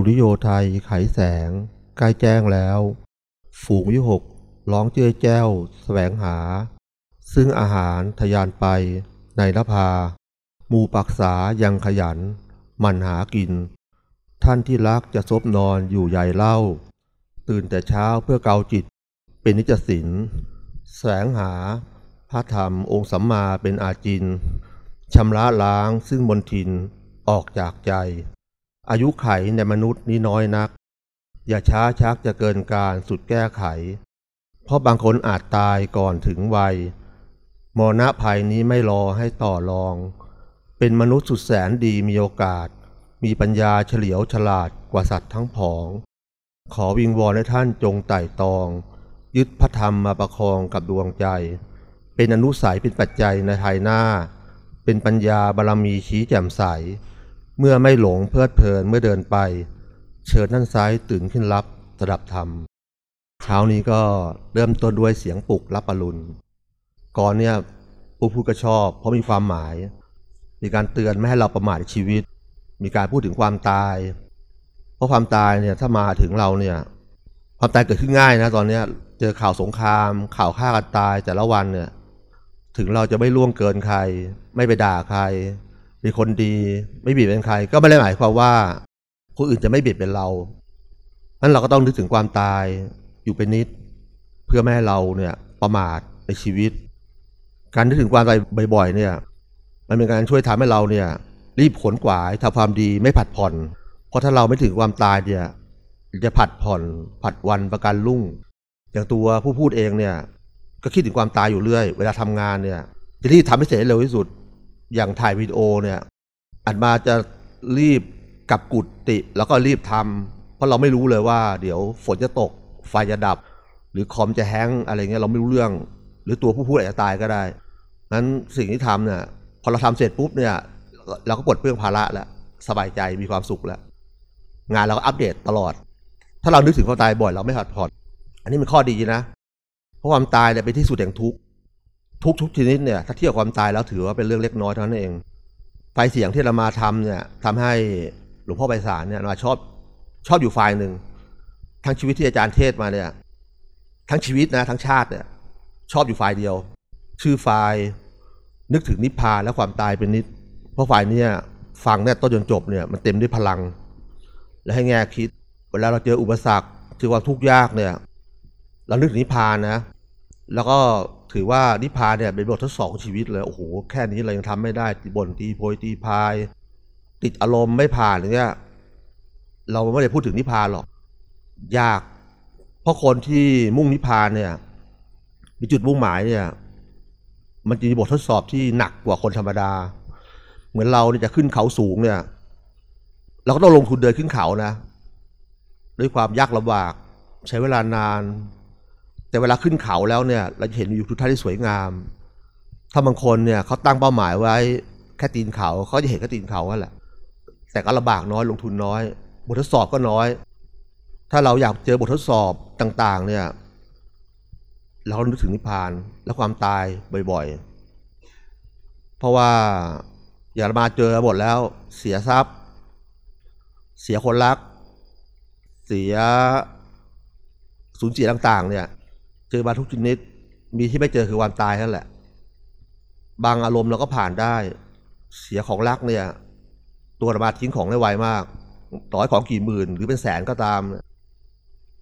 สุริโยไทยไขแสง ใกล้แจ้งแล้ว ฝูงวิหกร้องเจ้ยแจ้วแสวงหา ซึ่งอาหารทยานไป ในนภาหมู่ปักษายังขยัน มันหากิน ท่านที่รักจะซบนอนอยู่ใหญ่เล่า ตื่นแต่เช้าเพื่อเกาจิต เป็นนิจศิลแสวงหาพระธรรมองค์สัมมาเป็นอาจินชำระล้างซึ่งมนทินออกจากใจ อายุไขในมนุษย์นี้น้อยนัก อย่าช้าชักจะเกินการสุดแก้ไข เพราะบางคนอาจตายก่อนถึงวัยมรณะภัยนี้ไม่รอให้ต่อรอง เป็นมนุษย์สุดแสนดีมีโอกาส มีปัญญาเฉลียวฉลาดกว่าสัตว์ทั้งผอง ขอวิงวอนให้ท่านจงไต่ตอง ยึดพระธรรมมาประคองกับดวงใจ เป็นอนุสัยเป็นปัจจัยในภายหน้า เป็นปัญญาบารมีชี้แจ่มใส เมื่อไม่หลงเพลิดเพลินเมื่อเดินไป เชิญท่านซ้ายตื่นขึ้นรับสดับธรรม เช้านี้ก็เริ่มต้นด้วยเสียงปลุกรับปรุณก่อนเนี่ยผู้พูดก็ชอบ เพราะมีความหมาย มีการเตือนไม่ให้เราประมาทชีวิต มีการพูดถึงความตาย เพราะความตายเนี่ยถ้ามาถึงเราเนี่ยความตายเกิดขึ้นง่ายนะตอนเนี้ยเจอข่าวสงคราม ข่าวฆ่ากันตายแต่ละวันเนี่ยถึงเราจะไม่ล่วงเกินใคร ไม่ไปด่าใคร เป็นคนดีไม่เบีบเป็นใคร ก็ไม่ได้หมายความว่าคนอื่นจะไม่เบียดเป็นเรานั้นเราก็ต้องนึกถึงความตายอยู่เป็นนิด เพื่อไม่ให้เราเนี่ยประมาทในชีวิต การนึกถึงความตายบ่อยๆ เนี่ย มันเป็นการช่วยทำให้เราเนี่ย รีบขนขวายทำความดีไม่ผัดผ่อน เพราะถ้าเราไม่ถึงความตายเนี่ยจะผัดผ่อนผัดวันประกันรุ่ง อย่างตัวผู้พูดเองเนี่ย ก็คิดถึงความตายอยู่เรื่อย เวลาทำงานเนี่ยจะรีบทำให้เสร็จเร็วที่สุด อย่างถ่ายวิดีโอเนี่ยอันมาจะรีบกลับกุฏิแล้วก็รีบทำเพราะเราไม่รู้เลยว่า เดี๋ยวฝนจะตกไฟจะดับ หรือคอมจะแห้งอะไรเงี้ยเราไม่รู้เรื่อง หรือตัวผู้พูดอาจจะตายก็ได้นั้นสิ่งที่ทำเนี่ยพอเราทำเสร็จปุ๊บเนี่ย เราก็ปลดเปลื้องภาระแล้วสบายใจมีความสุขแล้ว งานเราก็อัปเดตตลอด ถ้าเรานึกถึงความตายบ่อยเราไม่ผัดผ่อน อันนี้เป็นข้อดีนะ เพราะความตายเนี่ยเป็นที่สุดแห่งทุกข์ ทุกทุกชนิดเนี่ยถ้าเทียบความตายแล้วถือว่าเป็นเรื่องเล็กน้อยเท่านั้นเองไฟเสียงที่เรามาทำเนี่ยทำให้หลวงพ่อไพศาลเนี่ยมาชอบชอบอยู่ฝ่ายหนึ่งทั้งชีวิตที่อาจารย์เทศมาเนี่ย ทั้งชีวิตนะทั้งชาติเนี่ย ชอบอยู่ฝ่ายเดียว ชื่อฝ่ายนึกถึงนิพพานและความตายเป็นนิด เพราะฝ่ายนี้ฟังเนี่ยต้นจนจบเนี่ยมันเต็มด้วยพลัง และให้แง่คิด เวลาเราเจออุปสรรคเจอความทุกข์ยากเนี่ย เรานึกถึงนิพพานนะ แล้วก็ ถือว่านิพพานเนี่ยเป็นบททดสอบของชีวิตเลยโอ้โหแค่นี้เรายังทำไม่ได้ตีบ่นตีโพยตีพาย ติดอารมณ์ไม่ผ่านอย่างเงี้ยเราไม่ได้พูดถึงนิพพานหรอก ยาก เพราะคนที่มุ่งนิพพานเนี่ยมีจุดมุ่งหมายเนี่ย มันจะมีบททดสอบที่หนักกว่าคนธรรมดา เหมือนเราเนี่ยจะขึ้นเขาสูงเนี่ย เราก็ต้องลงทุนเดินขึ้นเขานะ ด้วยความยากลำบากใช้เวลานาน แต่เวลาขึ้นเขาแล้วเนี่ย เราจะเห็นวิวทิวทัศน์ที่สวยงาม ถ้าบางคนเนี่ยเขาตั้งเป้าหมายไว้แค่ตีนเขาเขาจะเห็นแค่ตีนเขานั่แหละ แต่ก็ลำบากน้อยลงทุนน้อย บททดสอบก็น้อย ถ้าเราอยากเจอบททดสอบต่างๆ เนี่ย เราก็นึกถึงนิพพานและความตายบ่อยๆ เพราะว่าอย่ามาเจอหมดแล้วเสียทรัพย์ เสียคนรัก เสียสูญเสียต่างๆ เนี่ย เจอมาทุกชนิดมีที่ไม่เจอคือความตายนั่นแหละ บางอารมณ์เราก็ผ่านได้ เสียของรักเนี่ย ตัวระบาดทิ้งของได้ไวมาก ต่อให้ของกี่หมื่นหรือเป็นแสนก็ตาม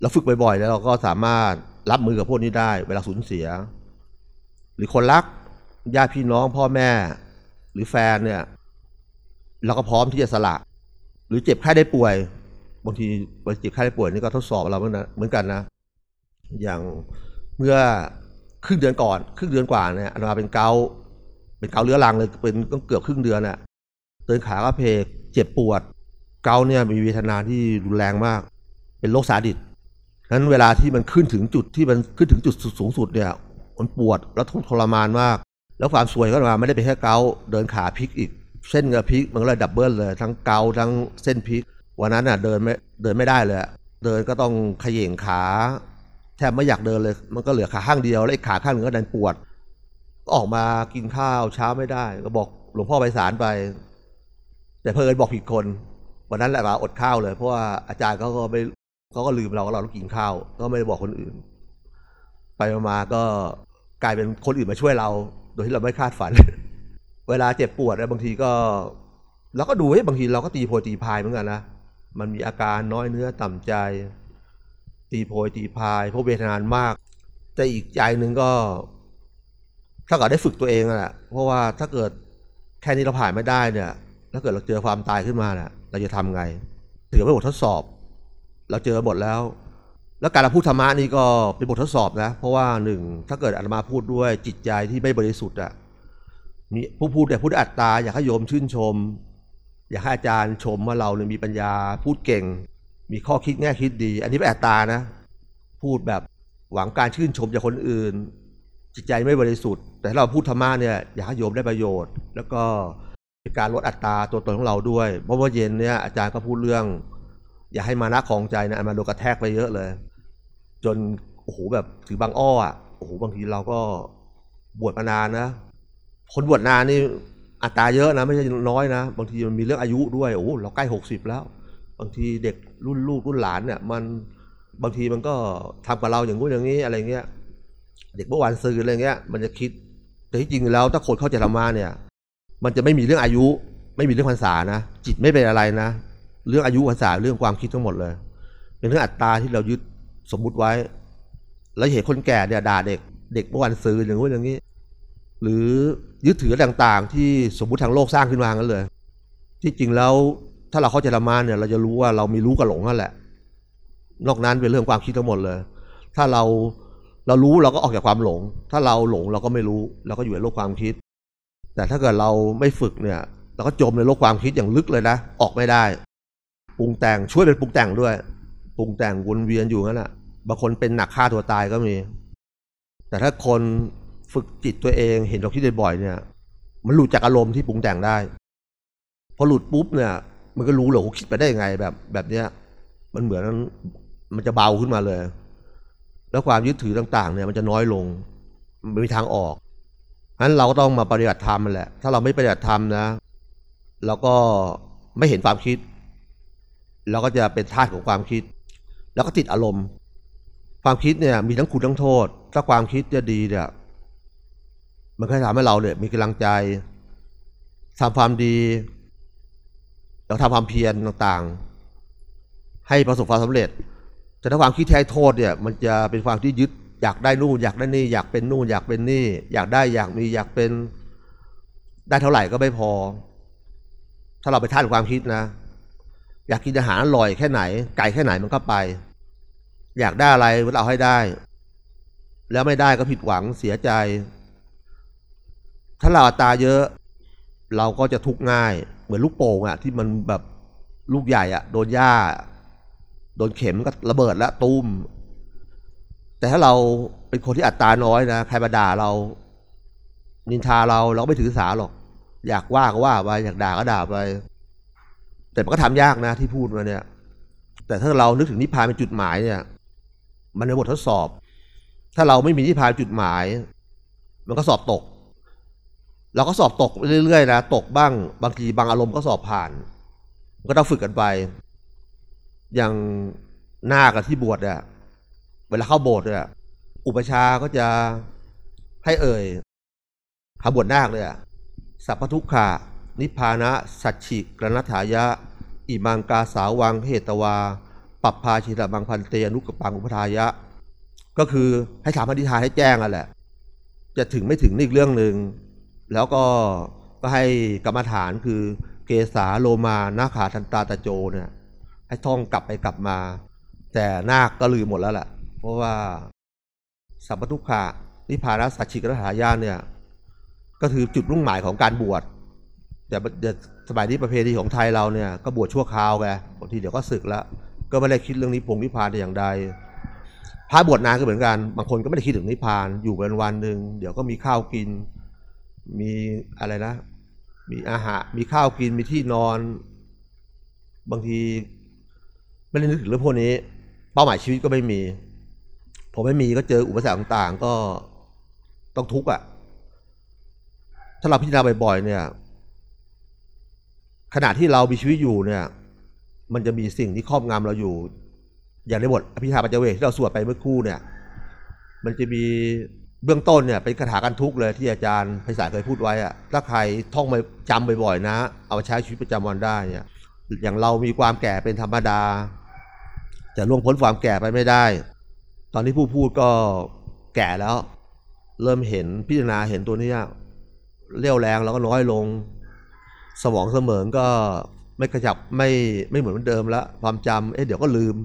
เราฝึกบ่อยๆ แล้วเราก็สามารถรับมือกับพวกนี้ได้ เวลาสูญเสีย หรือคนรักญาติพี่น้องพ่อแม่ หรือแฟนเนี่ย เราก็พร้อมที่จะสละ หรือเจ็บไข้ได้ป่วยบางทีเจ็บไข้ได้ป่วยนี่ก็ทดสอบเราเหมือนกันนะ อย่าง เมื่อครึ่งเดือนก่อนครึ่งเดือนกว่าเนี่ยอาตมาเป็นเกาต์เป็นเกาต์เรื้อรังเลยเป็นต้องเกือบครึ่งเดือนน่ะเดินขาก็เพกเจ็บปวด เกาต์เนี่ยมีเวทนาที่รุนแรงมาก เป็นโรคซาดิสต์นั้นเวลาที่มันขึ้นถึงจุดที่มันขึ้นถึงจุดสูงสุดเนี่ยมันปวดแล้วทุกข์ทรมานมาก แล้วความซวยก็มาไม่ได้เป็นแค่เกาต์เดินขาพลิกอีก เส้นเอ็นพลิกมันก็เลย double เลย ทั้งเกาต์ทั้งเส้นพลิก วันนั้นน่ะเดินไม่เดินไม่ได้เลย เดินก็ต้องขย่งขา แทบไม่อยากเดินเลย มันก็เหลือขาข้างเดียว แล้วอีกขาข้างหนึ่งก็ดันปวดก็ออกมากินข้าวเช้าไม่ได้ ก็บอกหลวงพ่อไปสารไป แต่เพื่อนบอกผิดคน วันนั้นแหละมาอดข้าวเลย เพราะว่าอาจารย์เขาก็ไม่เขาก็ลืมเราว่าเราต้องกินข้าว ก็ไม่ได้บอกคนอื่น ไปมาก็กลายเป็นคนอื่นมาช่วยเรา โดยที่เราไม่คาดฝัน เวลาเจ็บปวดเนี่ยบางทีก็เราก็ดูให้บางทีเราก็ตีโพตีพายเหมือนกันนะ มันมีอาการน้อยเนื้อต่ำใจ ตีโพยตีพายเพราะเวทนานมาก แต่อีกใจหนึ่งก็ถ้าเกิดได้ฝึกตัวเองแหละเพราะว่าถ้าเกิดแค่นี้เราผ่านไม่ได้เนี่ยถ้าเกิดเราเจอความตายขึ้นมาเนี่ยเราจะทำไง ถือเป็นบททดสอบ เราเจอบทแล้ว แล้วการพูดธรรมะนี่ก็เป็นบททดสอบนะ เพราะว่าหนึ่งถ้าเกิดอาตมาพูดด้วยจิตใจที่ไม่บริสุทธิ์อะมีผู้พูดแต่พูดอัตตาอยากให้โยมชื่นชม อยากให้อาจารย์ชมว่าเราเนี่ยมีปัญญาพูดเก่ง มีข้อคิดแง่คิดดี อันนี้เป็นอัตตานะ พูดแบบหวังการชื่นชมจากคนอื่น จิตใจไม่บริสุทธิ์ แต่เราพูดธรรมะเนี่ยอยากให้โยมได้ประโยชน์ แล้วก็เป็นการลดอัตราตัวตนของเราด้วยเพราะว่าเย็นเนี่ยอาจารย์ก็พูดเรื่อง อย่าให้มานะของใจนะอันมาโดนกระแทกไปเยอะเลย จนโอ้โหแบบถือบางอ้ออะโอ้โหบางทีเราก็บวชมานานนะคนบวชนานนี่อัตราเยอะนะ ไม่ใช่น้อยนะ บางทีมันมีเรื่องอายุด้วยโอ้โหเราใกล้หกสิบแล้ว บางทีเด็กรุ่นลูกรุ่นหลานเนี่ยมันบางทีมันก็ทำกับเราอย่างงู้นอย่างนี้อะไรเงี้ย เด็กเมื่อวานซื้ออะไรเงี้ย มันจะคิดแต่ที่จริงแล้วถ้าคนเข้าใจธรรมะเนี่ย มันจะไม่มีเรื่องอายุ ไม่มีเรื่องพรรษานะจิตไม่เป็นอะไรนะ เรื่องอายุพรรษาเรื่องความคิดทั้งหมดเลย เป็นเรื่องอัตตราที่เรายึดสมมุติไว้ แล้วเห็นคนแก่เนี่ยด่าเด็ก เด็กเมื่อวันซื้ออย่างนู้นอย่างนี้ หรือยึดถือต่างๆ ที่สมมุติทางโลกสร้างขึ้นมากันเลย ที่จริงแล้ว ถ้าเราเข้าใจธรรมะเนี่ยเราจะรู้ว่าเรามีรู้กับหลงนั่นแหละ นอกนั้นเป็นเรื่องความคิดทั้งหมดเลย ถ้าเราเรารู้เราก็ออกจากความหลง ถ้าเราหลงเราก็ไม่รู้เราก็อยู่ในโลกความคิด แต่ถ้าเกิดเราไม่ฝึกเนี่ยเราก็จมในโลกความคิดอย่างลึกเลยนะ ออกไม่ได้ ปรุงแต่งช่วยเป็นปรุงแต่งด้วย ปรุงแต่งวนเวียนอยู่นั่นแหละบางคนเป็นหนักฆ่าตัวตายก็มี แต่ถ้าคนฝึกจิตตัวเองเห็นเราคิดบ่อยๆเนี่ย มันหลุดจากอารมณ์ที่ปรุงแต่งได้ พอหลุดปุ๊บเนี่ย มันก็รู้เหรอว่าคิดไปได้ยังไงแบบ แบบเนี้ย มันเหมือนมันจะเบาขึ้นมาเลย แล้วความยึดถือต่าง ๆ เนี่ยมันจะน้อยลงมันมีทางออกงั้นเราก็ต้องมาปฏิบัติธรรมแหละ ถ้าเราไม่ปฏิบัติธรรมนะเราก็ไม่เห็นความคิด เราก็จะเป็นทาสของความคิด แล้วก็ติดอารมณ์ ความคิดเนี่ย มีทั้งคุณทั้งโทษ ถ้าความคิดจะดีเนี่ยมันก็ทำให้เราเนี่ยมีกำลังใจทำความดี แล้วทำความเพียรต่างๆ ให้ประสบความสำเร็จ แต่ถ้าความคิดแท้โทษเนี่ย มันจะเป็นความที่ยึดอยากได้นู่นอยากได้นี่อยากเป็นนู่นอยากเป็นนี่ อยากได้อยากมีอยากเป็น ได้เท่าไหร่ก็ไม่พอ ถ้าเราไปท่านความคิดนะ อยากกินอาหารอร่อยแค่ไหน ไก่แค่ไหนมันก็ไป อยากได้อะไรเราให้ได้ แล้วไม่ได้ก็ผิดหวังเสียใจ ถ้าเราอัตราเยอะ เราก็จะทุกข์ง่าย เหมือนลูกโป่งอะที่มันแบบลูกใหญ่อะโดนหญ้า โดนเข็มก็ระเบิดแล้วตุ้ม แต่ถ้าเราเป็นคนที่อัตราน้อยนะใครมาด่าเรา นินทาเราเราก็ไม่ถือสาหรอก อยากว่าก็ว่าไปอยากด่าก็ด่าไป แต่มันก็ทำยากนะที่พูดมาเนี่ย แต่ถ้าเรานึกถึงนิพพานเป็นจุดหมายเนี่ย มันเป็นบททดสอบ ถ้าเราไม่มีนิพพานจุดหมาย มันก็สอบตก เราก็สอบตกเรื่อยๆนะตกบ้าง บางทีบางอารมณ์ก็สอบผ่านก็ต้องฝึกกันไป อย่างนาคกับที่บวชเนี่ยเวลาเข้าโบสถ์เนี่ยอุปชาก็จะให้เอ่ยคำบวชนาคเลยอะสัพพทุกขานิพพานะ สัจฉิกรณถายะ อิมังกาสาวังเหตวา ปัปพาชิระบังพันเตอนุกปังอุปทายะ ก็คือให้ถามอธิษฐานให้แจ้งอะแหละ จะถึงไม่ถึงนี่อีกเรื่องหนึ่ง แล้วก็ก็ให้กรรมฐานคือเกสาโลมานาขาทันตาตะโจเนี่ยให้ท่องกลับไปกลับมา แต่นาคก็ลืมหมดแล้วแหละเพราะว่าสัพพทุกขานิพพานสัจฉิกรณถายะเนี่ย ก็คือจุดมุ่งหมายของการบวชแต่สมัยนี้ประเพณีของไทยเราเนี่ยก็บวชชั่วคราวไงบางทีเดี๋ยวก็ศึกแล้ว ก็ไม่ได้คิดเรื่องนิพพงนิพพานแต่อย่างใดพระบวชนานก็เหมือนกัน บางคนก็ไม่ได้คิดถึงนิพพานอยู่เป็นวันหนึ่งเดี๋ยวก็มีข้าวกิน มีอะไรนะ มีอาหาร มีข้าวกิน มีที่นอน บางทีไม่ได้นึกถึงเรื่องพวกนี้ เป้าหมายชีวิตก็ไม่มี ผมไม่มีก็เจออุปสรรคต่างๆ ก็ต้องทุกข์อะ ถ้าเราพิจารณาบ่อยๆ เนี่ย ขณะที่เรามีชีวิตอยู่เนี่ย มันจะมีสิ่งที่ครอบงำเราอยู่ อย่างในบทอภิธรรมปัจเจเวที่เราสวดไปเมื่อคู่เนี่ย มันจะมี เบื้องต้นเนี่ยเป็นคาถากันทุกเลยที่อาจารย์ไพศาลเคยพูดไว้อะถ้าใครท่องไปจำบ่อยๆนะ เอาไปใช้ชีวิตประจำวันได้เนี่ยอย่างเรามีความแก่เป็นธรรมดา จะล่วงพ้นความแก่ไปไม่ได้ ตอนที่ผู้พูดก็แก่แล้ว เริ่มเห็นพิจารณาเห็นตัวนี้เรี่ยวแรงแล้วก็น้อยลง สมองเสมองก็ไม่กระจับไม่ไม่เหมือนเดิมล้วความจำเอ๊ะเดี๋ยวก็ลืม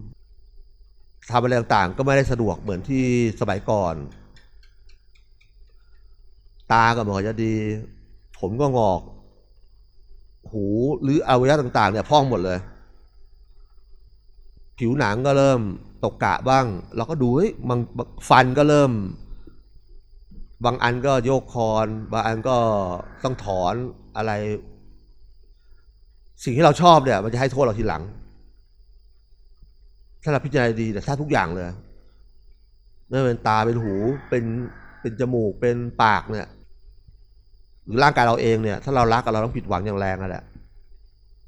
ทำอะไรต่างๆ ก็ไม่ได้สะดวกเหมือนที่สมัยก่อน ตาก็ไบอกจะดี ผมก็งอก หูหรืออวัยวะต่าง ๆ เนี่ยพองหมดเลย ผิวหนังก็เริ่มตกกะบ้าง เราก็ดูเฮ้ยบางฟันก็เริ่ม บางอันก็โยกคอน บางอันก็ต้องถอนอะไร สิ่งที่เราชอบเนี่ย มันจะให้โทษเราทีหลัง ถ้าเราพิจารณาดีแต่ถ้าทุกอย่างเลยไม่ว่าเป็นตาเป็นหูเป็นเป็นจมูกเป็นปากเนี่ย หรือร่างกายเราเองเนี่ย ถ้าเรารักเราต้องผิดหวังอย่างแรงนั่นแหละ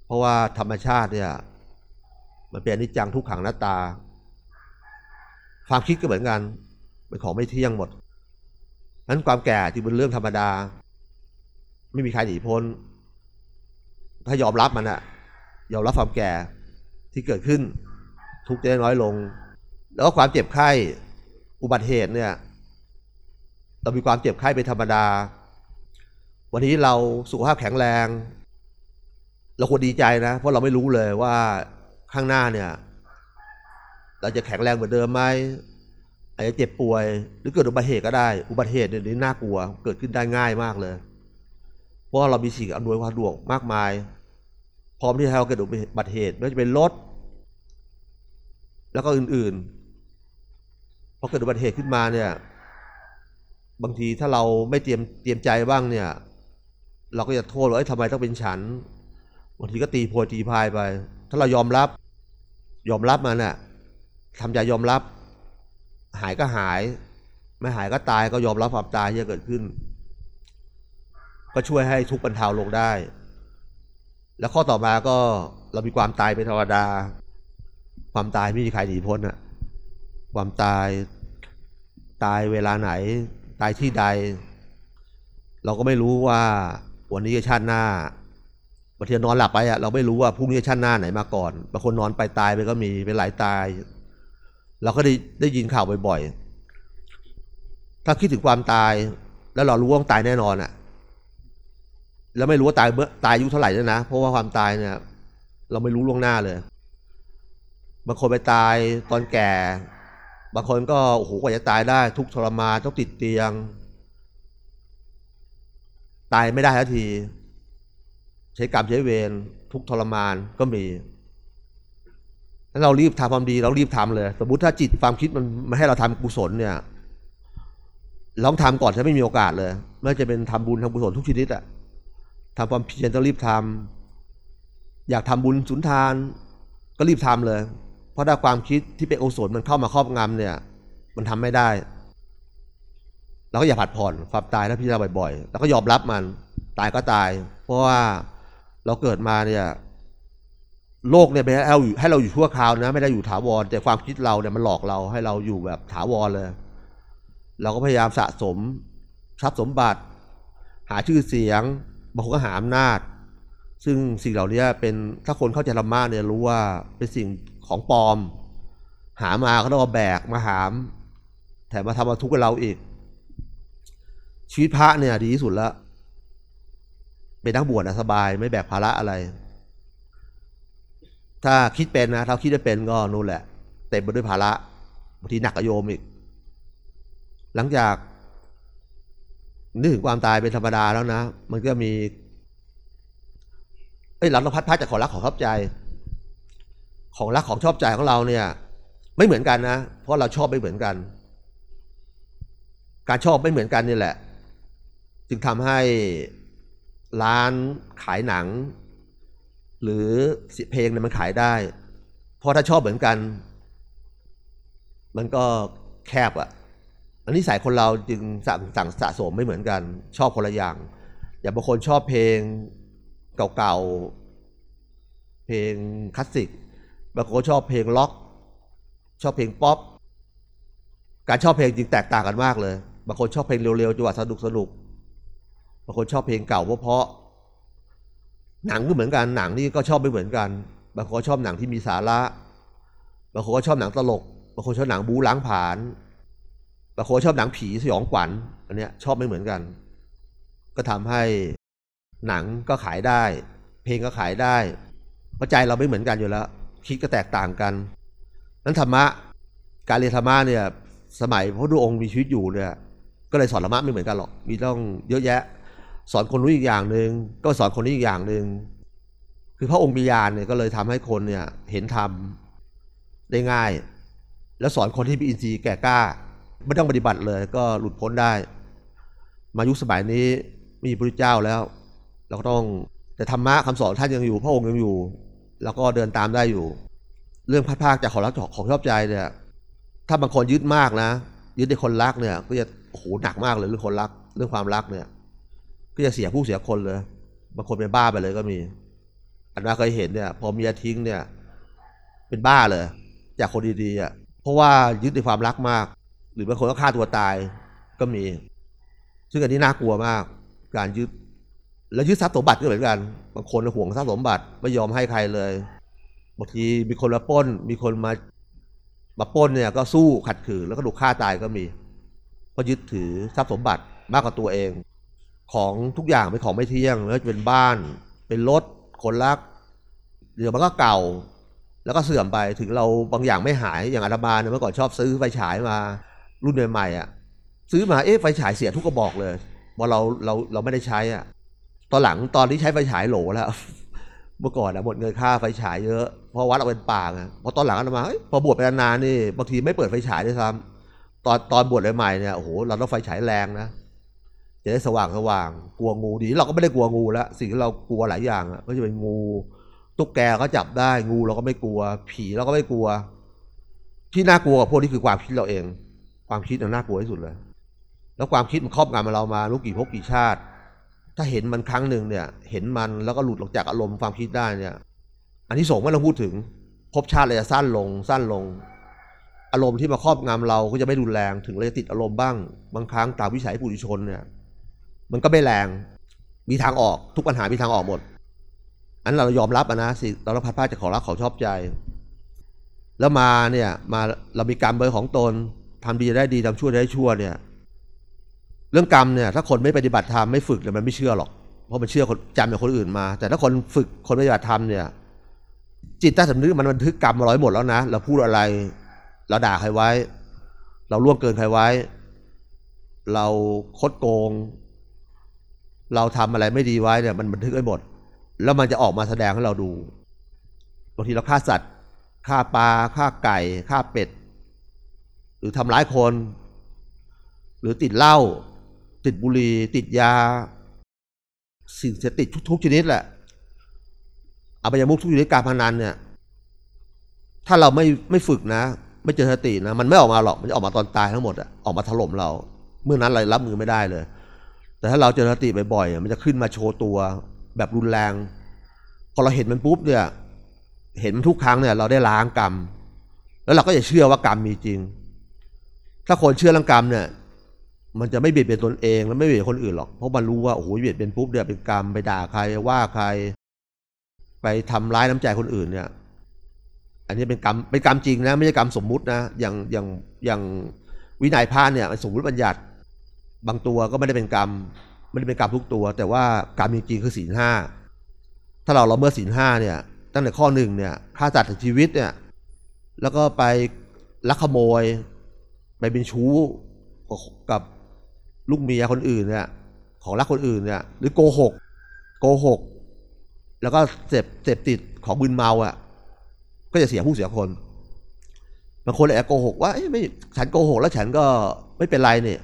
เพราะว่าธรรมชาติเนี่ย มันเป็นอนิจจังทุกขังหน้าตา ความคิดก็เหมือนกันเป็นของไม่เที่ยงหมดนั้นความแก่จึงเป็นเรื่องธรรมดา ไม่มีใครหนีพ้น ถ้ายอมรับมันอะยอมรับความแก่ที่เกิดขึ้น ทุกจะได้น้อยลง แล้วก็ความเจ็บไข้อุบัติเหตุเนี่ยเรามีความเจ็บไข้เป็นธรรมดา วันนี้เราสุขภาพแข็งแรง เราควรดีใจนะ เพราะเราไม่รู้เลยว่าข้างหน้าเนี่ย เราจะแข็งแรงเหมือนเดิมไหมอาจจะเจ็บป่วย หรือเกิดอุบัติเหตุก็ได้ อุบัติเหตุเนี่ยนี่น่ากลัว เกิดขึ้นได้ง่ายมากเลย เพราะเรามีสิ่งอำนวยความสะดวกมากมาย พร้อมที่ให้เราเกิดอุบัติเหตุไม่ว่าจะเป็นรถ แล้วก็อื่นๆพอเกิดอุบัติเหตุขึ้นมาเนี่ย บางทีถ้าเราไม่เตรียมเตรียมใจบ้างเนี่ย เราก็จะโทษว่าเอ้ยทำไมต้องเป็นฉันบางทีก็ตีโพยตีพายไป ถ้าเรายอมรับ ยอมรับมันน่ะทำใจยอมรับ หายก็หาย ไม่หายก็ตายก็ยอมรับความตายที่จะเกิดขึ้น ก็ช่วยให้ทุกข์บรรเทาลงได้ แล้วข้อต่อมาก็เรามีความตายเป็นธรรมดา ความตายไม่มีใครหนีพ้นอะความตายตายเวลาไหน ตายที่ใด เราก็ไม่รู้ว่า วันนี้ชาติหน้าบางทีนอนหลับไปอะเราไม่รู้ว่าพรุ่งนี้ชาติหน้าไหนมาก่อนบางคนนอนไปตายไปก็มีเป็นหลายตาย เราก็ได้ได้ยินข่าวบ่อยๆถ้าคิดถึงความตาย แล้วเรารู้ว่าต้องตายแน่นอนอะแล้วไม่รู้ว่าตายเมื่อตายอายุเท่าไหร่ด้วยนะ เพราะว่าความตายเนี่ย เราไม่รู้ล่วงหน้าเลย บางคนไปตายตอนแก่ บางคนก็โอ้โหกว่าจะตายได้ ทุกทรมานต้องติดเตียง ตายไม่ได้ทันที ใช้กรรมใช้เวรทุกทรมานก็มีถ้าเรารีบทำความดีเรารีบทำเลย สมมุติถ้าจิตความคิดมันไม่ให้เราทำกุศลเนี่ยเราต้องทำก่อนจะไม่มีโอกาสเลยไม่ว่าจะเป็นทำบุญทำกุศลทุกชนิดอะทำความเพียรต้องรีบทำอยากทำบุญสุนทาน ก็รีบทำเลย เพราะถ้าความคิดที่เป็นโอสนมันเข้ามาครอบงำเนี่ย มันทำไม่ได้ เราก็อย่าผัดผ่อนความตายถ้าพิจารณาบ่อยๆ แล้วก็ยอมรับมันตายก็ตาย เพราะว่าเราเกิดมาเนี่ยโลกเนี่ยเป็นให้เราอยู่ให้เราอยู่ชั่วคราวนะ ไม่ได้อยู่ถาวร แต่ความคิดเราเนี่ยมันหลอกเราให้เราอยู่แบบถาวรเลย เราก็พยายามสะสมทรัพย์สมบัติ หาชื่อเสียงบางคนก็หาอำนาจ ซึ่งสิ่งเหล่านี้เป็นถ้าคนเข้าใจธรรมะเนี่ยรู้ว่าเป็นสิ่งของปลอม หามาก็ต้องเอาแบกมาหาม แถมมาทำมาทุกข์กับเราอีก ชีวิตพระเนี่ยดีที่สุดล้วเป็นนักบวชนะสบายไม่แบกภาระอะไร ถ้าคิดเป็นนะถ้าคิดได้เป็นก็นู่นแหละ เต็มไปด้วยภาระบางทีหนักกโยมอีก หลังจากนึกถึงความตายเป็นธรรมดาแล้วนะ มันก็มี เอ้ยเราต้องพัดพัดจากของรักของชอบใจ ของรักของชอบใจของเราเนี่ย ไม่เหมือนกันนะ เพราะเราชอบไม่เหมือนกัน การชอบไม่เหมือนกันนี่แหละ จึงทำให้ร้านขายหนัง หรือเพลงเนี่ยมันขายได้ เพราะถ้าชอบเหมือนกัน มันก็แคบอะอันนี้สายคนเราจึงสั่งสั่งสะสมไม่เหมือนกัน ชอบคนละอย่าง อย่างบางคนชอบเพลงเก่าๆ เพลงคลาสสิก บางคนชอบเพลงร็อก ชอบเพลงป๊อป การชอบเพลงจึงแตกต่างกันมากเลย บางคนชอบเพลงเร็วๆจังหวะสนุกสนุก บางคนชอบเพลงเก่าเพราะๆหนังก็เหมือนกันหนังนี่ก็ชอบไม่เหมือนกัน บางคนชอบหนังที่มีสาระ บางคนก็ชอบหนังตลก บางคนชอบหนังบู๊ล้างผลาญบางคนชอบหนังผีสยองขวัญอันเนี้ยชอบไม่เหมือนกัน ก็ทำให้หนังก็ขายได้ เพลงก็ขายได้เพราะใจเราไม่เหมือนกันอยู่แล้ว คิดก็แตกต่างกัน นั้นธรรมะการเรียนธรรมะเนี่ยสมัยพระพุทธองค์มีชีวิตอยู่เนี่ยก็เลยสอนธรรมะไม่เหมือนกันหรอกมีต้องเยอะแยะ สอนคนรู้อีกอย่างหนึ่งก็สอนคนนี้อีกอย่างหนึ่งคือพระองค์มีญาณเนี่ยก็เลยทำให้คนเนี่ยเห็นธรรมได้ง่าย แล้วสอนคนที่มีอินทรีย์แก่กล้า ไม่ต้องปฏิบัติเลยก็หลุดพ้นได้ มายุคสมัยนี้มีพระเจ้าแล้ว เราก็ต้องแต่ธรรมะคำสอนท่านยังอยู่ พระองค์ยังอยู่ แล้วก็เดินตามได้อยู่ เรื่องพัดภาคจากของรักของชอบใจเนี่ยถ้าบางคนยึดมากนะ ยึดในคนรักเนี่ย ก็จะโอ้โหหนักมากเลยเรื่องคนรักเรื่องความรักเนี่ย ก็จะเสียผู้เสียคนเลยบางคนเป็นบ้าไปเลยก็มี อันนั้นเคยเห็นเนี่ย พอเมียทิ้งเนี่ย เป็นบ้าเลย จากคนดีๆอะเพราะว่ายึดในความรักมาก หรือบางคนก็ฆ่าตัวตายก็มี ซึ่งอันนี้น่ากลัวมาก การยึด แล้วยึดทรัพย์สมบัติก็เหมือนกัน บางคนห่วงทรัพย์สมบัติไม่ยอมให้ใครเลยบางทีมีคนมาป้น มีคนมามาป้นเนี่ยก็สู้ขัดขืนแล้วก็ถูกฆ่าตายก็มีเพราะยึดถือทรัพย์สมบัติมากกว่าตัวเอง ของทุกอย่างเป็นของไม่เที่ยงไม่ว่าจะเป็นบ้าน เป็นรถคนรักเดี๋ยวมันก็เก่า แล้วก็เสื่อมไปถึงเราบางอย่างไม่หายอย่างอาตมาเนี่ยเมื่อก่อนชอบซื้อไฟฉายมารุ่นใหม่ๆอะซื้อมาเอ๊ะไฟฉายเสียทุกกระบอกเลยพอเราเราเราไม่ได้ใช้อะตอนหลังตอนที่ใช้ไฟฉายโหลแล้ว เมื่อก่อนอะหมดเงินค่าไฟฉายเยอะเพราะวัดเราเป็นป่าไงพอตอนหลังอาตมาอพอบวชไปนานๆนี่บางทีไม่เปิดไฟฉายด้วยซ้ำตอนตอนบวชใหม่ๆเนี่ยโอ้โหเราต้องไฟฉายแรงนะ จะได้สว่างสว่างกลัวงูดีเราก็ไม่ได้กลัวงูแล้วสิ่งที่เรากลัวหลายอย่างอะก็จะเป็นงูตุ๊กแกก็จับได้งูเราก็ไม่กลัว ผีเราก็ไม่กลัว ที่น่ากลัวกับพวกนี้คือความคิดเราเอง ความคิดน่ะน่ากลัวที่สุดเลย แล้วความคิดมันครอบงำเรามารู้กี่พกี่ชาติ ถ้าเห็นมันครั้งหนึ่งเนี่ย เห็นมันแล้วก็หลุดออกจากอารมณ์ความคิดได้เนี่ย อันที่สองไม่ต้องพูดถึงภพชาติเลยจะสั้นลงสั้นลง อารมณ์ที่มาครอบงำเราก็จะไม่รุนแรงถึงเราจะติดอารมณ์บ้าง บางครั้งตามวิสัยปุถุชนเนี่ย มันก็ไม่แรง มีทางออกทุกปัญหามีทางออกหมด อันเรายอมรับนะสิเราต้องพัดพลาดจากของรักของชอบใจ แล้วมาเนี่ยมาเรามีกรรมเบอร์ของตนทำดีได้ดีทำชั่วได้ชั่วเนี่ย เรื่องกรรมเนี่ยถ้าคนไม่ปฏิบัติธรรมไม่ฝึกเนี่ยมันไม่เชื่อหรอก เพราะมันเชื่อจำจากคนอื่นมา แต่ถ้าคนฝึกคนปฏิบัติธรรมเนี่ยจิตใต้สำนึกมันบันทึกกรรมมาร้อยหมดแล้วนะเราพูดอะไร เราด่าใครไว้ เราล่วงเกินใครไว้ เราคดโกง เราทำอะไรไม่ดีไว้เนี่ยมันบันทึกไว้หมด แล้วมันจะออกมาแสดงให้เราดูบางทีเราฆ่าสัตว์ฆ่าปลาฆ่าไก่ฆ่าเป็ด หรือทำร้ายคน หรือติดเหล้าติดบุหรี่ติดยา สิ่งเสพติดทุกชนิดแหละเอาไปยมุกทุกชนิดการพนันเนี่ย ถ้าเราไม่ไม่ฝึกนะ ไม่เจอสตินะ มันไม่ออกมาหรอกมันจะออกมาตอนตายทั้งหมดอะออกมาถล่มเรา เมื่อนั้นเรารับมือไม่ได้เลย แต่ถ้าเราเจอสติบ่อยๆมันจะขึ้นมาโชว์ตัวแบบรุนแรงพอเราเห็นมันปุ๊บเนี่ย เห็นมันทุกครั้งเนี่ยเราได้ล้างกรรม แล้วเราก็จะเชื่อว่ากรรมมีจริง ถ้าคนเชื่อเรื่องกรรมเนี่ย มันจะไม่เบียดเบียนตนเองและไม่เบียดคนอื่นหรอกเพราะมันรู้ว่าโอ้โหเบียดเบียนปุ๊บเนี่ยเป็นกรรมไปด่าใครว่าใคร ไปทำร้ายน้ำใจคนอื่นเนี่ย อันนี้เป็นกรรมเป็นกรรมจริงนะ ไม่ใช่กรรมสมมุตินะอย่างอย่างอย่างวินัยพานเนี่ยมันสมมุติบัญญัติ บางตัวก็ไม่ได้เป็นกรรม ไม่ได้เป็นกรรมทุกตัว แต่ว่ากรรมจริงๆคือศีลห้าถ้าเราเราเมื่อศีลห้าเนี่ยตั้งแต่ข้อหนึ่งเนี่ยฆ่าสัตว์ถึงชีวิตเนี่ยแล้วก็ไปลักขโมย ไปเป็นชู้กับลูกเมียคนอื่นเนี่ยของรักคนอื่นเนี่ยหรือโกหกโกหก แล้วก็เสพเสพติดของมึนเมาอะ ก็จะเสียผู้เสียคนบางคนแอบโกหกว่าไม่ฉันโกหกแล้วฉันก็ไม่เป็นไรเนี่ย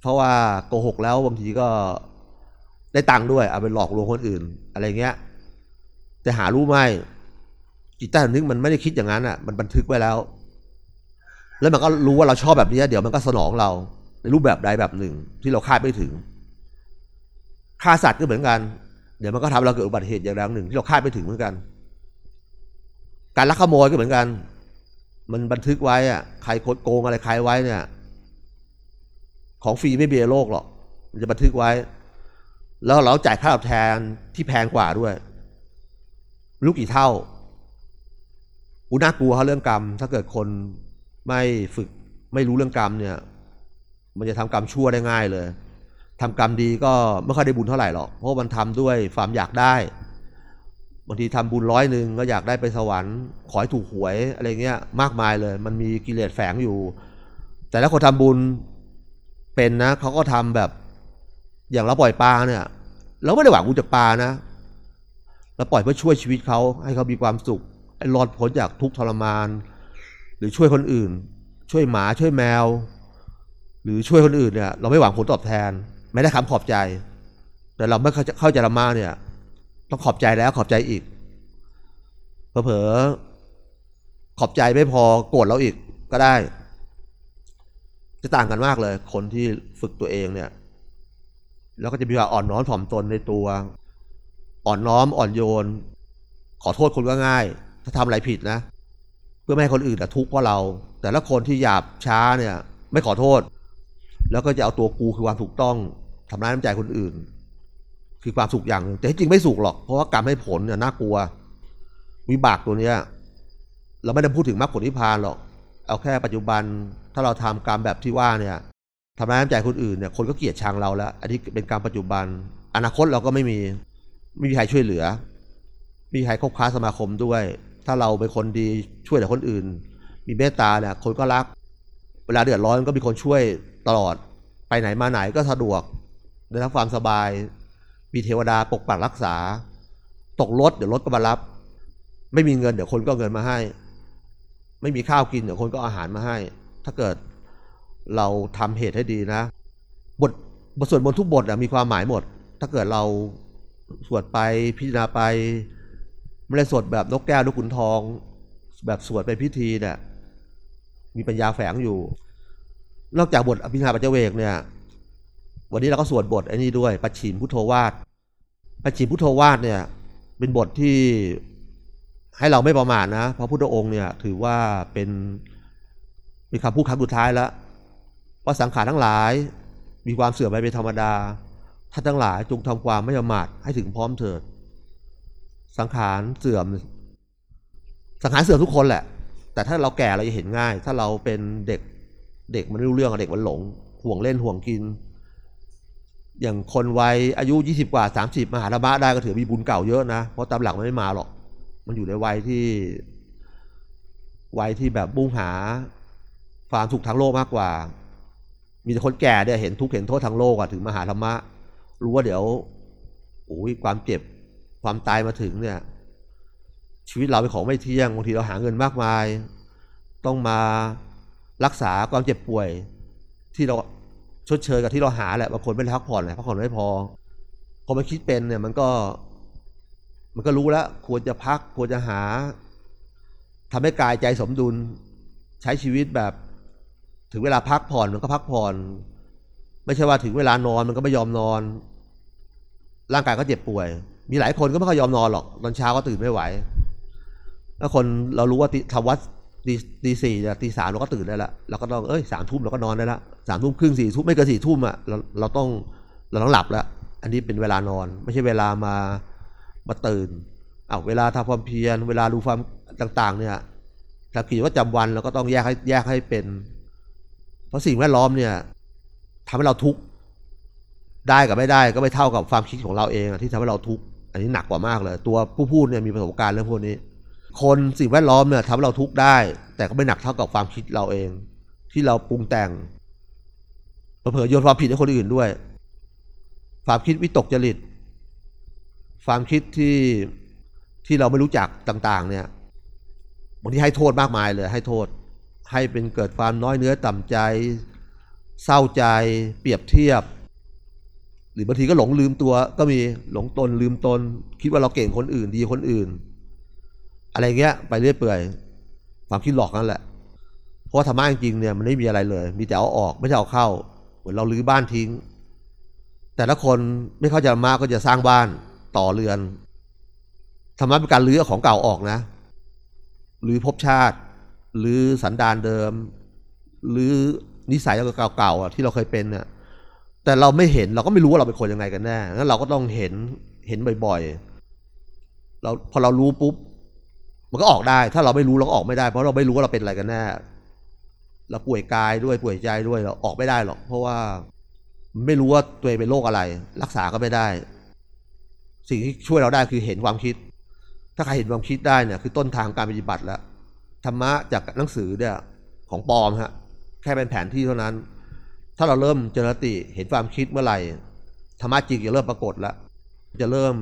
เพราะว่าโกหกแล้วบางทีก็ได้ตังค์ด้วยเอาไปหลอกลวงคนอื่น อะไรเงี้ย แต่หารู้ไหมจิตใต้สำนึกมันไม่ได้คิดอย่างนั้นอะ มันบันทึกไว้แล้ว แล้วมันก็รู้ว่าเราชอบแบบนี้ เดี๋ยวมันก็สนองเราในรูปแบบใดแบบหนึ่ง ที่เราคาดไม่ถึงฆ่าสัตว์ก็เหมือนกัน เดี๋ยวมันก็ทำเราเกิดอุบัติเหตุอย่างแรงหนึ่งที่เราคาดไม่ถึงเหมือนกัน การลักขโมยก็เหมือนกัน มันบันทึกไว้อะใครคดโกงอะไรใครไว้เนี่ย ของฟรีไม่มีในโลกหรอกมันจะบันทึกไว้ แล้วเราจ่ายค่าตอบแทนที่แพงกว่าด้วยไม่รู้กี่เท่าอุน่ากลัวเขาเรื่องกรรม ถ้าเกิดคนไม่ฝึกไม่รู้เรื่องกรรมเนี่ย มันจะทำกรรมชั่วได้ง่ายเลยทำกรรมดีก็ไม่ค่อยได้บุญเท่าไหร่หรอก เพราะมันทำด้วยความอยากได้บางทีทำบุญร้อยหนึ่งก็อยากได้ไปสวรรค์ขอให้ถูกหวยอะไรเงี้ยมากมายเลย มันมีกิเลสแฝงอยู่ แต่ถ้าคนทำบุญ เป็นนะเขาก็ทำแบบ อย่างเราปล่อยปลาเนี่ย เราไม่ได้หวังบุญจากปลานะเราปล่อยเพื่อช่วยชีวิตเขาให้เขามีความสุขให้รอดพ้นจากทุกข์ทรมาน หรือช่วยคนอื่น ช่วยหมาช่วยแมว หรือช่วยคนอื่นเนี่ย เราไม่หวังผลตอบแทน ไม่ได้คำขอบใจ แต่เราไม่เข้าใจเข้าใจธรรมะเนี่ย ต้องขอบใจแล้วขอบใจอีกเผลอขอบใจไม่พอโกรธเราอีกก็ได้ จะต่างกันมากเลย คนที่ฝึกตัวเองเนี่ย แล้วก็จะมีความอ่อนน้อมถ่อมตนในตัว อ่อนน้อมอ่อนโยน ขอโทษคนก็ง่าย ถ้าทำอะไรผิดนะ เพื่อไม่ให้คนอื่นแต่ทุกข์เพราะเรา แต่ละคนที่หยาบช้าเนี่ย ไม่ขอโทษ แล้วก็จะเอาตัวกูคือความถูกต้องทำร้ายน้ำใจคนอื่น คือความสุขอย่างหนึ่งแต่จริงไม่สุขหรอกเพราะว่ากรรมให้ผลเนี่ยน่ากลัว วิบากตัวเนี้ย เราไม่ได้พูดถึงมรรคผลนิพพานหรอก เอาแค่ปัจจุบันถ้าเราทำกรรมแบบที่ว่าเนี่ยทำร้ายน้ำใจคนอื่นเนี่ยคนก็เกลียดชังเราแล้ว อันนี้เป็นกรรมปัจจุบัน อนาคตเราก็ไม่มีไม่มีใครช่วยเหลือมีใครคบค้าสมาคมด้วย ถ้าเราเป็นคนดีช่วยเหลือคนอื่น มีเมตตาเนี่ยคนก็รัก เวลาเดือดร้อนก็มีคนช่วยตลอดไปไหนมาไหนก็สะดวกได้รับความสบาย มีเทวดาปกปักรักษา ตกรถเดี๋ยวรถก็มารับ ไม่มีเงินเดี๋ยวคนก็เงินมาให้ ไม่มีข้าวกินเดี๋ยวคนก็อาหารมาให้ ถ้าเกิดเราทำเหตุให้ดีนะ บทบทสวดมนต์ทุกบทอะมีความหมายหมด ถ้าเกิดเราสวดไปพิจารณาไป ไม่ได้สวดแบบนกแก้วนกขุนทอง แบบสวดไปพิธีเนี่ยมีปัญญาแฝงอยู่ นอกจากบทอภิธาปัจเจเวกเนี่ย วันนี้เราก็สวดบทไอ้นี่ด้วยปัจฉิมพุทโธวาทปัจฉิมพุทโธวาทเนี่ย เป็นบทที่ ให้เราไม่ประมาทนะเพราะพุทธองค์เนี่ยถือว่าเป็นมีคำพูดครั้งสุดท้ายแล้วว่าสังขารทั้งหลายมีความเสื่อมไปเป็นธรรมดาท่านทั้งหลายจงทำความไม่ประมาทให้ถึงพร้อมเถิด สังขารเสื่อม สังขารเสื่อมทุกคนแหละ แต่ถ้าเราแก่เราจะเห็นง่าย ถ้าเราเป็นเด็กเด็กมันไม่รู้เรื่องเด็กมันหลง ห่วงเล่นห่วงกิน อย่างคนวัยอายุยี่สิบกว่าสามสิบมหาธรรมะได้ก็ถือมีบุญเก่าเยอะนะ เพราะตามหลักมันไม่มาหรอก มันอยู่ในวัยที่วัยที่แบบบุ้งหาความสุขทางโลกมากกว่า มีแต่คนแก่เนี่ยเห็นทุกข์เห็นโทษทางโลกอะถึงมาหาธรรมะ รู้ว่าเดี๋ยวโอ้ยความเจ็บความตายมาถึงเนี่ย ชีวิตเราเป็นของไม่เที่ยงบางทีเราหาเงินมากมาย ต้องมารักษาความเจ็บป่วย ที่เราชดเชยกับที่เราหาแหละบางคนไม่ได้พักผ่อนแหละพักผ่อนไม่พอพอมาคิดเป็นเนี่ยมันก็ มันก็รู้แล้วควรจะพักควรจะหาทำให้กายใจสมดุล ใช้ชีวิตแบบ ถึงเวลาพักผ่อนมันก็พักผ่อน ไม่ใช่ว่าถึงเวลานอนมันก็ไม่ยอมนอน ร่างกายก็เจ็บป่วย มีหลายคนก็ไม่ค่อยยอมนอนหรอกตอนเช้าก็ตื่นไม่ไหวถ้าคนเรารู้ว่าทำวัดตีตีสี่ตีสามเราก็ตื่นได้ละเราก็ต้องเอ้ยสามทุ่มเราก็นอนได้ละสามทุ่มครึ่งสี่ทุ่มไม่เกินสี่ทุ่มอะเราเราต้องเราต้องหลับแล้วอันนี้เป็นเวลานอน ไม่ใช่เวลามา มาตื่นเอาเวลาทำความเพียรเวลาดูความต่าง ๆ เนี่ยถ้ากิจว่าจำวันเราก็ต้องแยกให้แยกให้เป็น เพราะสิ่งแวดล้อมเนี่ยทำให้เราทุกข์ได้กับไม่ได้ก็ไม่เท่ากับความคิดของเราเองที่ทำให้เราทุกข์อันนี้หนักกว่ามากเลย ตัวผู้พูดเนี่ยมีประสบการณ์เรื่องพวกนี้ คนสิ่งแวดล้อมเนี่ยทำให้เราทุกข์ได้ แต่ก็ไม่หนักเท่ากับความคิดเราเอง ที่เราปรุงแต่งเผลอโยนความผิดให้คนอื่นด้วย ความคิดวิตกจริต ความคิดที่ที่เราไม่รู้จักต่าง ๆ เนี่ยบางทีให้โทษมากมายเลย ให้โทษ ให้เป็นเกิดความน้อยเนื้อต่ำใจ เศร้าใจ เปรียบเทียบ หรือบางทีก็หลงลืมตัว ก็มีหลงตนลืมตน คิดว่าเราเก่งคนอื่นดีคนอื่น อะไรเงี้ยไปเรื่อยเปื่อย ความคิดหลอกนั่นแหละ เพราะธรรมะจริงๆเนี่ยมันไม่มีอะไรเลย มีแต่เอาออกไม่ใช่เอาเข้า เหมือนเราลื้อบ้านทิ้ง แต่ละคนไม่เข้าใจธรรมะก็จะสร้างบ้าน ต่อเรือน ธรรมะเป็นการลื้อของเก่าออกนะหรือภพชาติหรือสันดานเดิม หรือนิสัยเก่าๆที่เราเคยเป็นเนี่ยแต่เราไม่เห็นเราก็ไม่รู้ว่าเราเป็นคนยังไงกันแน่งั้นเราก็ต้องเห็นเห็นบ่อยๆเราพอเรารู้ปุ๊บ มันก็ออกได้ ถ้าเราไม่รู้เราก็ออกไม่ได้ เพราะเราไม่รู้ว่าเราเป็นอะไรกันแน่เราป่วยกายด้วยป่วยใจด้วยเราออกไม่ได้หรอก เพราะว่าไม่รู้ว่าตัวเองเป็นโรคอะไร รักษาก็ไม่ได้ สิ่งที่ช่วยเราได้คือเห็นความคิด ถ้าใครเห็นความคิดได้เนี่ยคือต้นทางการปฏิบัติแล้วธรรมะจากหนังสือเนี่ยของปลอมฮะแค่เป็นแผนที่เท่านั้น ถ้าเราเริ่มเจริญติเห็นความคิดเมื่อไหร่ธรรมะจริงจะเริ่มปรากฏแล้วจะเริ่ม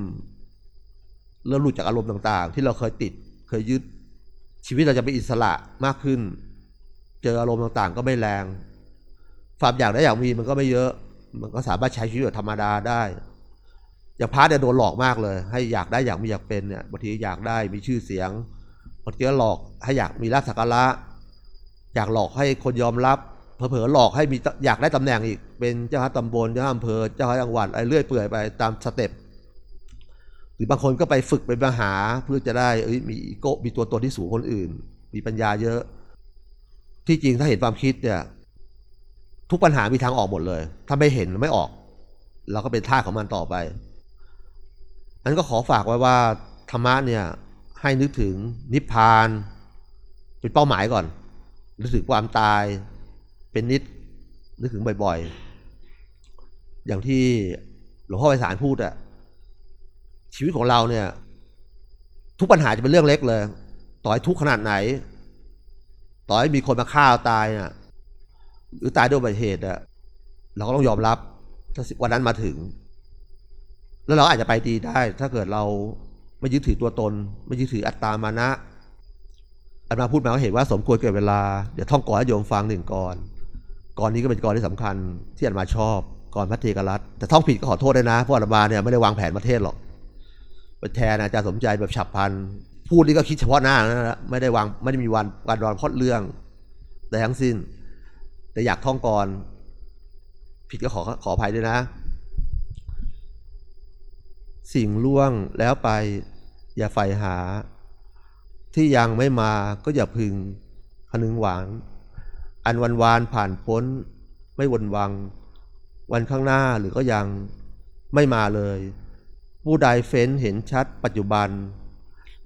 เริ่มหลุดจากอารมณ์ต่างๆ ที่เราเคยติดเคยยึดชีวิตเราจะเป็นอิสระมากขึ้น เจออารมณ์ต่างๆ ก็ไม่แรงความอยากได้อยากมีมันก็ไม่เยอะ มันก็สามารถใช้ชีวิตแบบธรรมดาได้ อย่างพร์ทเนี่ยโดนหลอกมากเลย ให้อยากได้อยากมีอยากเป็นเนี่ยบางทีอยากได้มีชื่อเสียงบางทีก็หลอกให้อยากมีราชสักการะ อยากหลอกให้คนยอมรับเผลอๆหลอกให้มีอยากได้ตำแหน่งอีก เป็นเจ้าคณะตำบลเจ้าคณะอำเภอเจ้าคณะจังหวัดอะไรเรื่อยเปื่อยไปตามสเต็ปหรือบางคนก็ไปฝึกเป็นมหาเพื่อจะได้เอ้ยมีอีโก้มีตัวตนที่สูงคนอื่น มีปัญญาเยอะ ที่จริงถ้าเห็นความคิดเนี่ย ทุกปัญหามีทางออกหมดเลย ถ้าไม่เห็นไม่ออก เราก็เป็นท่าของมันต่อไป อันก็ขอฝากไว้ว่าธรรมะเนี่ยให้นึกถึงนิพพานเป็นเป้าหมายก่อน นึกถึงความตายเป็นนิดนึกถึงบ่อยๆ อย่างที่หลวงพ่อไปสารพูดอะชีวิตของเราเนี่ย ทุกปัญหาจะเป็นเรื่องเล็กเลย ต่อให้ทุกขนาดไหน ต่อให้มีคนมาฆ่าเราตายเนี่ยหรือตายด้วยอุบัติเหตุอะเราก็ต้องยอมรับถ้าวันนั้นมาถึง แล้วเราอาจจะไปดีได้ ถ้าเกิดเราไม่ยึดถือตัวตน ไม่ยึดถืออัตตามานะอันมาพูดมาก็เห็นว่าสมควรเกิดเวลา เดี๋ยวท่องก่อนให้โยมฟังหนึ่งก่อนก่อนนี้ก็เป็นก่อนที่สำคัญ ที่อันมาชอบก่อนพระเทกรัตแต่ท่องผิดก็ขอโทษด้วยนะเพราะอันมาเนี่ยไม่ได้วางแผนประเทศหรอกไปแทนอาจารย์สมใจแบบฉับพลันพูดนี่ก็คิดเฉพาะหน้านะไม่ได้วางไม่ได้มีวันวันรอนพอดเรื่องแต่ทั้งสิ้น แต่อยากท่องก่อน ผิดก็ขอขออภัยด้วยนะ สิ่งล่วงแล้วไป อย่าใฝ่หา ที่ยังไม่มาก็อย่าพึงคนึงหวังอันวันวานผ่านพ้น ไม่วนวัง วันข้างหน้าหรือก็ยังไม่มาเลย ผู้ใดเฟ้นเห็นชัดปัจจุบัน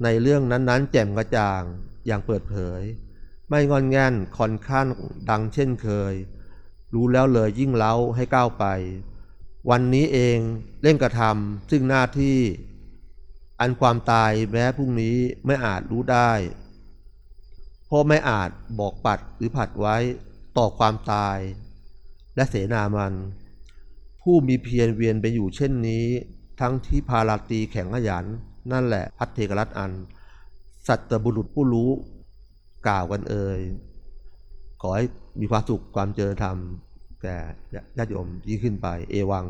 ในเรื่องนั้นๆ แจ่มกระจ่างอย่างเปิดเผย ไม่งอนแง่นคอนข้านดังเช่นเคย รู้แล้วเลยยิ่งเล้าให้ก้าวไป วันนี้เองเร่งกระทำซึ่งหน้าที่อันความตายแม้พรุ่งนี้ไม่อาจรู้ได้ เพราะไม่อาจบอกปัดหรือผัดไว้ต่อความตาย และเสนามัน ผู้มีเพียรเวียนไปอยู่เช่นนี้ ทั้งที่พาราตีแข็งขยัน นั่นแหละพัฒเทกรัตอัน สัตบุรุษผู้รู้ กล่าวกันเอ่ยขอให้มีความสุขความเจริญธรรม แก่ญาติโยมยิ่งขึ้นไป เอวัง